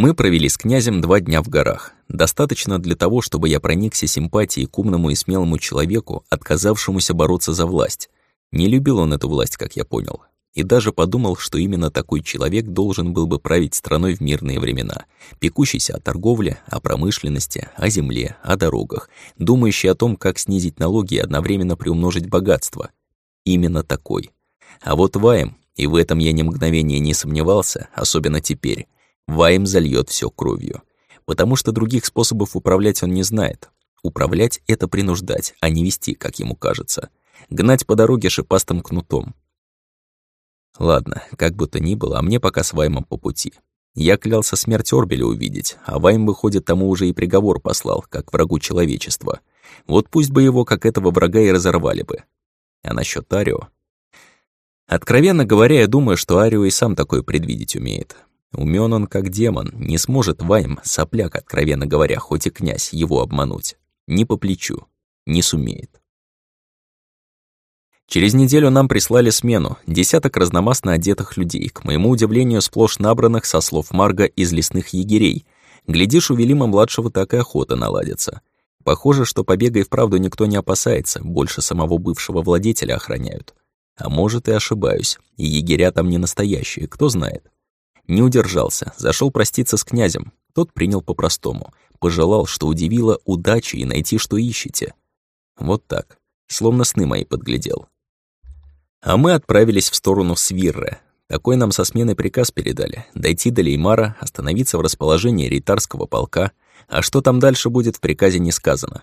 Мы провели с князем два дня в горах. Достаточно для того, чтобы я проникся симпатией к умному и смелому человеку, отказавшемуся бороться за власть. Не любил он эту власть, как я понял. И даже подумал, что именно такой человек должен был бы править страной в мирные времена, пекущийся о торговле, о промышленности, о земле, о дорогах, думающий о том, как снизить налоги и одновременно приумножить богатство. Именно такой. А вот Ваем, и в этом я ни мгновения не сомневался, особенно теперь, Ваем зальет все кровью. Потому что других способов управлять он не знает. Управлять — это принуждать, а не вести, как ему кажется. Гнать по дороге шипастым кнутом. Ладно, как бы то ни было, а мне пока с Ваймом по пути. Я клялся смерть Орбеля увидеть, а Вайм, выходит, тому уже и приговор послал, как врагу человечества. Вот пусть бы его, как этого врага, и разорвали бы. А насчет Арио... Откровенно говоря, я думаю, что Арио и сам такое предвидеть умеет. Умён он как демон, не сможет Вайм, сопляк, откровенно говоря, хоть и князь, его обмануть. Не по плечу, не сумеет. Через неделю нам прислали смену, десяток разномастно одетых людей, к моему удивлению, сплошь набранных, со слов Марга, из лесных егерей. Глядишь, у Велима-младшего так и охота наладится. Похоже, что побега и вправду никто не опасается, больше самого бывшего владетеля охраняют. А может, и ошибаюсь, и егеря там не настоящие, кто знает. Не удержался, зашел проститься с князем. Тот принял по-простому. Пожелал, что удивило, удачи и найти, что ищете. Вот так. Словно сны мои подглядел. А мы отправились в сторону Свирра. Такой нам со смены приказ передали. Дойти до Леймара, остановиться в расположении ритарского полка. А что там дальше будет, в приказе не сказано.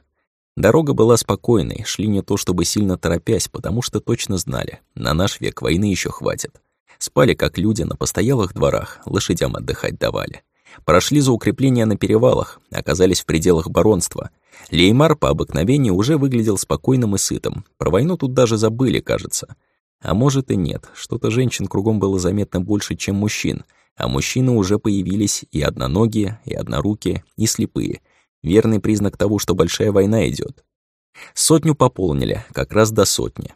Дорога была спокойной, шли не то чтобы сильно торопясь, потому что точно знали, на наш век войны еще хватит. Спали как люди на постоялых дворах, лошадям отдыхать давали. Прошли за укрепления на перевалах, оказались в пределах баронства. Леймар по обыкновению уже выглядел спокойным и сытым. Про войну тут даже забыли, кажется. А может и нет, что-то женщин кругом было заметно больше, чем мужчин. А мужчины уже появились и одноногие, и однорукие, и слепые. Верный признак того, что большая война идет. Сотню пополнили, как раз до сотни.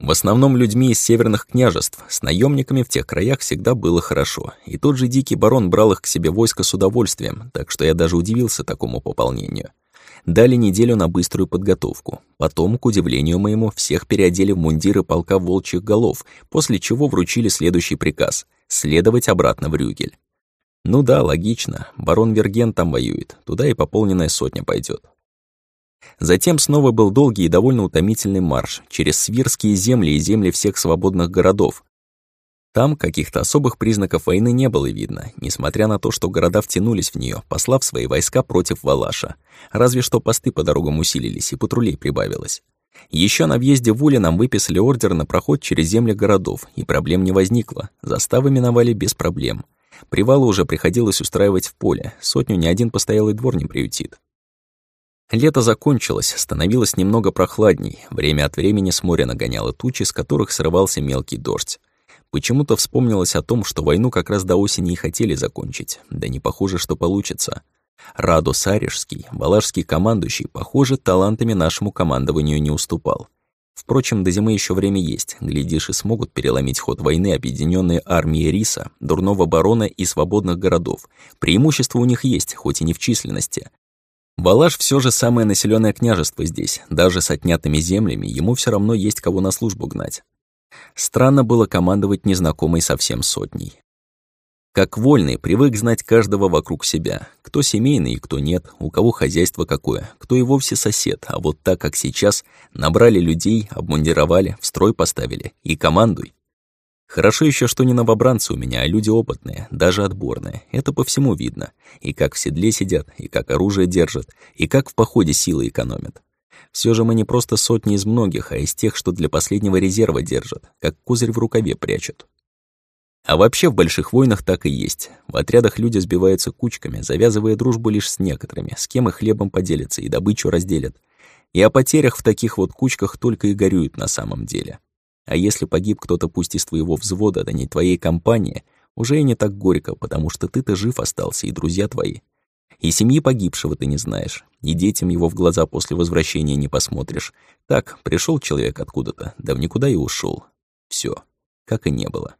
В основном людьми из северных княжеств, с наемниками в тех краях всегда было хорошо, и тот же дикий барон брал их к себе войско с удовольствием, так что я даже удивился такому пополнению. Дали неделю на быструю подготовку. Потом, к удивлению моему, всех переодели в мундиры полка волчьих голов, после чего вручили следующий приказ — следовать обратно в Рюгель. Ну да, логично, барон Верген там воюет, туда и пополненная сотня пойдет. Затем снова был долгий и довольно утомительный марш через свирские земли и земли всех свободных городов. Там каких-то особых признаков войны не было видно, несмотря на то, что города втянулись в нее, послав свои войска против Валаша. Разве что посты по дорогам усилились и патрулей прибавилось. Еще на въезде в Ули нам выписали ордер на проход через земли городов, и проблем не возникло, заставы миновали без проблем. Привалы уже приходилось устраивать в поле, сотню ни один постоялый двор не приютит. Лето закончилось, становилось немного прохладней, время от времени с моря нагоняло тучи, с которых срывался мелкий дождь. Почему-то вспомнилось о том, что войну как раз до осени и хотели закончить, да не похоже, что получится. Радо Сарежский, валашский командующий, похоже, талантами нашему командованию не уступал. Впрочем, до зимы еще время есть, глядишь, и смогут переломить ход войны объединенные армии Риса, Дурного барона и свободных городов. Преимущество у них есть, хоть и не в численности. Балаш все же самое населенное княжество здесь, даже с отнятыми землями ему все равно есть кого на службу гнать. Странно было командовать незнакомой совсем сотней. Как вольный, привык знать каждого вокруг себя, кто семейный и кто нет, у кого хозяйство какое, кто и вовсе сосед, а вот так, как сейчас, набрали людей, обмундировали, в строй поставили и командуй. Хорошо еще, что не новобранцы у меня, а люди опытные, даже отборные. Это по всему видно. И как в седле сидят, и как оружие держат, и как в походе силы экономят. Все же мы не просто сотни из многих, а из тех, что для последнего резерва держат, как козырь в рукаве прячут. А вообще в больших войнах так и есть. В отрядах люди сбиваются кучками, завязывая дружбу лишь с некоторыми, с кем и хлебом поделятся, и добычу разделят. И о потерях в таких вот кучках только и горюют на самом деле. А если погиб кто-то пусть из твоего взвода, да не твоей компании, уже и не так горько, потому что ты-то жив остался, и друзья твои. И семьи погибшего ты не знаешь, и детям его в глаза после возвращения не посмотришь. Так, пришел человек откуда-то, да в никуда и ушел. Все, как и не было.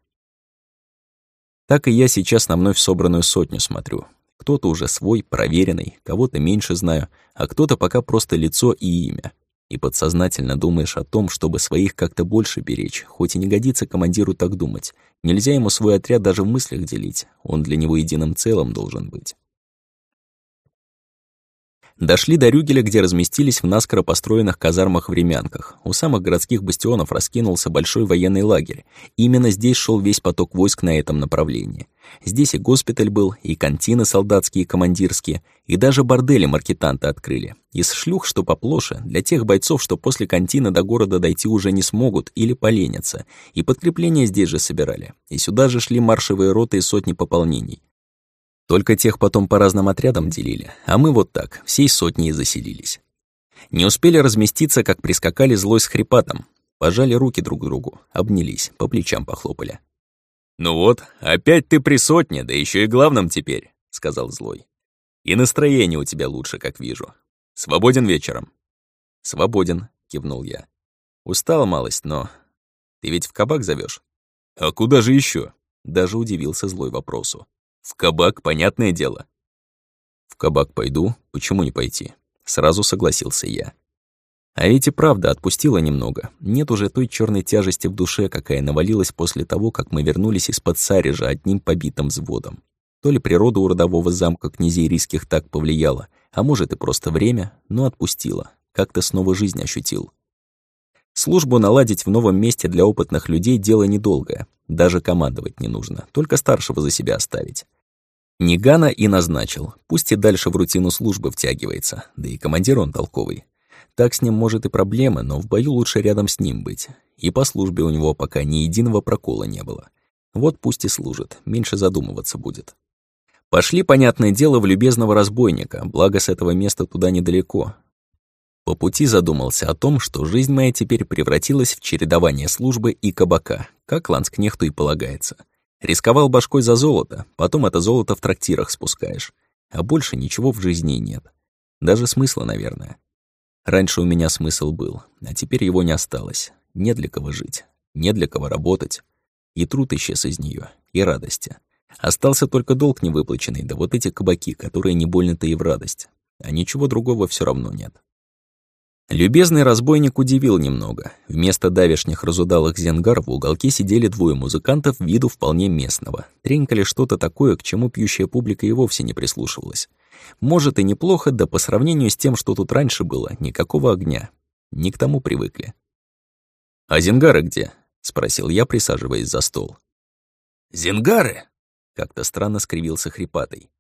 Так и я сейчас на мной в собранную сотню смотрю. Кто-то уже свой, проверенный, кого-то меньше знаю, а кто-то пока просто лицо и имя. И подсознательно думаешь о том, чтобы своих как-то больше беречь, хоть и не годится командиру так думать. Нельзя ему свой отряд даже в мыслях делить, он для него единым целым должен быть. Дошли до Рюгеля, где разместились в наскоро построенных казармах-времянках. У самых городских бастионов раскинулся большой военный лагерь. именно здесь шел весь поток войск на этом направлении. Здесь и госпиталь был, и кантины солдатские и командирские, и даже бордели маркетанты открыли. Из шлюх, что поплоше, для тех бойцов, что после кантина до города дойти уже не смогут или поленятся. И подкрепления здесь же собирали. И сюда же шли маршевые роты и сотни пополнений. Только тех потом по разным отрядам делили, а мы вот так, всей сотней заселились. Не успели разместиться, как прискакали злой с хрипатом. Пожали руки друг другу, обнялись, по плечам похлопали. «Ну вот, опять ты при сотне, да еще и главном теперь», — сказал злой. «И настроение у тебя лучше, как вижу. Свободен вечером?» «Свободен», — кивнул я. «Устал малость, но... Ты ведь в кабак зовешь? «А куда же еще? Даже удивился злой вопросу. В кабак, понятное дело. В кабак пойду, почему не пойти? Сразу согласился я. А ведь и правда отпустила немного. Нет уже той черной тяжести в душе, какая навалилась после того, как мы вернулись из-под Сарежа одним побитым взводом. То ли природа у родового замка князей рийских так повлияла, а может и просто время, но отпустила. Как-то снова жизнь ощутил. Службу наладить в новом месте для опытных людей дело недолгое. Даже командовать не нужно, только старшего за себя оставить. Нигана и назначил, пусть и дальше в рутину службы втягивается, да и командир он толковый. Так с ним может и проблемы, но в бою лучше рядом с ним быть. И по службе у него пока ни единого прокола не было. Вот пусть и служит, меньше задумываться будет. Пошли, понятное дело, в любезного разбойника, благо с этого места туда недалеко. По пути задумался о том, что жизнь моя теперь превратилась в чередование службы и кабака, как ланскнехту и полагается. Рисковал башкой за золото, потом это золото в трактирах спускаешь. А больше ничего в жизни нет. Даже смысла, наверное. Раньше у меня смысл был, а теперь его не осталось. Не для кого жить, не для кого работать. И труд исчез из нее, и радости. Остался только долг невыплаченный, да вот эти кабаки, которые не больно-то и в радость. А ничего другого все равно нет. Любезный разбойник удивил немного. Вместо давешних разудалых зенгар в уголке сидели двое музыкантов виду вполне местного. Тренькали что-то такое, к чему пьющая публика и вовсе не прислушивалась. Может и неплохо, да по сравнению с тем, что тут раньше было, никакого огня. Не к тому привыкли. «А зенгары где?» — спросил я, присаживаясь за стол. «Зенгары?» — как-то странно скривился хрипатый.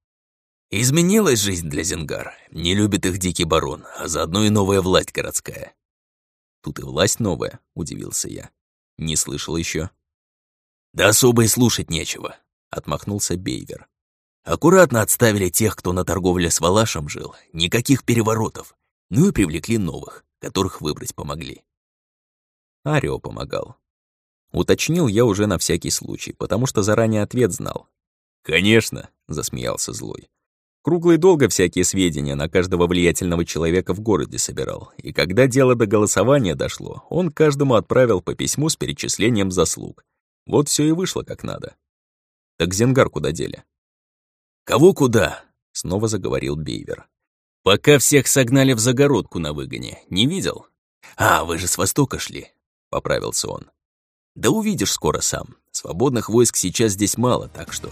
Изменилась жизнь для Зингар. Не любит их дикий барон, а заодно и новая власть городская. Тут и власть новая, удивился я. Не слышал еще. Да особо и слушать нечего, отмахнулся Бейвер. Аккуратно отставили тех, кто на торговле с Валашем жил. Никаких переворотов. Ну и привлекли новых, которых выбрать помогли. Арио помогал. Уточнил я уже на всякий случай, потому что заранее ответ знал. «Конечно», — засмеялся злой. Круглый долго всякие сведения на каждого влиятельного человека в городе собирал, и когда дело до голосования дошло, он каждому отправил по письму с перечислением заслуг. Вот все и вышло как надо. Так Зенгар куда дели? «Кого куда?» — снова заговорил Бейвер. «Пока всех согнали в загородку на выгоне. Не видел?» «А, вы же с востока шли», — поправился он. «Да увидишь скоро сам. Свободных войск сейчас здесь мало, так что...»